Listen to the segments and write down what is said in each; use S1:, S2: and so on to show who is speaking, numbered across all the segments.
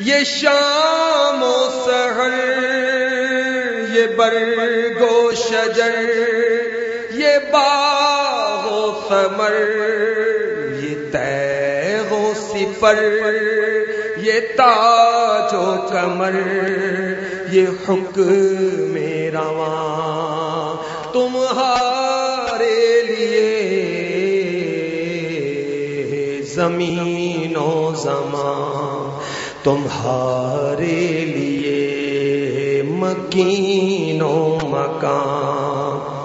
S1: یہ شام و سحر، یہ برگو شجر، یہ باغ و ثمر، یہ تیغ و سپر، یہ تاج و کمر یہ حکم رواں تمہارے لیے زمین و زمان تمہارے لیے مکین و مکان۔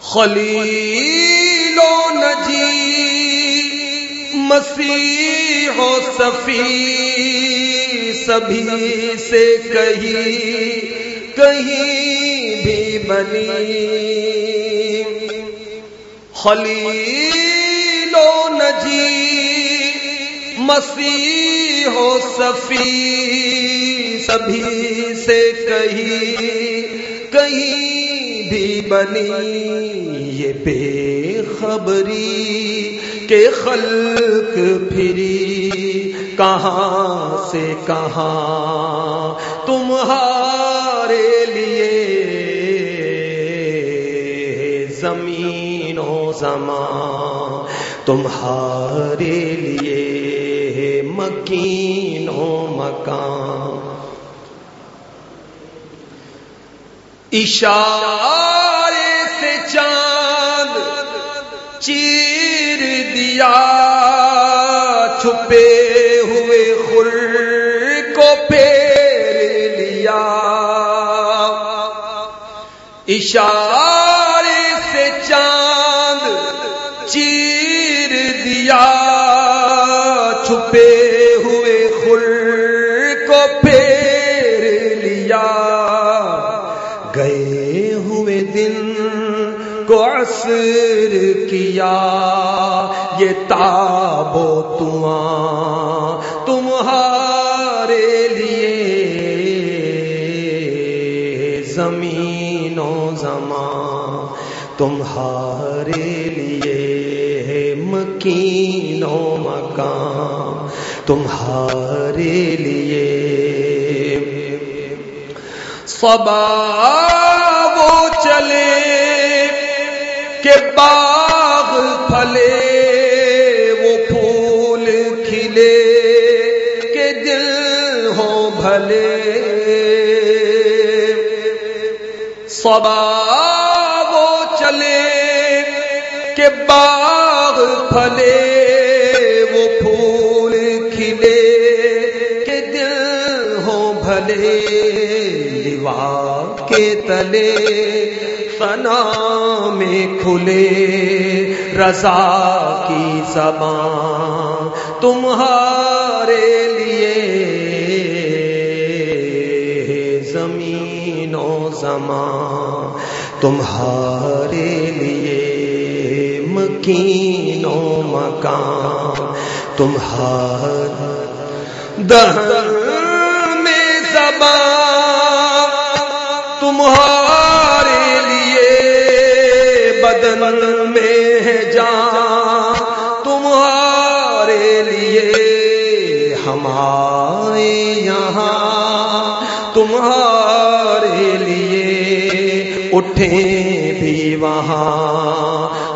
S1: خلیل و نجی مسیح و صفی سبھی سے کہیں کہیں بھی بنی۔ خلیل و نجی مسیح و صفی، سبھی سے کہیں کہیں بھی بنی یہ بے خبری کے خلق پھری، کہاں سے کہاں تمہارے لیے زمین و زمان تمہارے لیے مکین و مکان اشارے سے چاند چیر دیا، چھپے ہوئے خر کو پھیر لیا۔ اشارے سے چاند چیر دیا، چھپے کو پھیر لیا۔ گئے ہوئے دن کو عصر کیا۔ یہ تابو تمہاں تمہارے لیے زمین و زمان تمہارے لیے۔ مکین و مکان تمہارے لیے۔ صبا وہ چلے کہ باغ پھلے، وہ پھول کھلے کہ دل ہو بھلے۔ صبا وہ چلے کہ باغ پھلے، وہ پھول کھلے کہ دل ہو بھلے کے تلے فنا میں کھلے، رضا کی زبان تمہارے لیے زمین و زمان تمہارے لیے۔ مکین و مکان تمہارا دہر میں زبان تمہارے لیے بدن میں ہے جان تمہارے لیے ہمارے یہاں تمہارے لیے اٹھیں بھی وہاں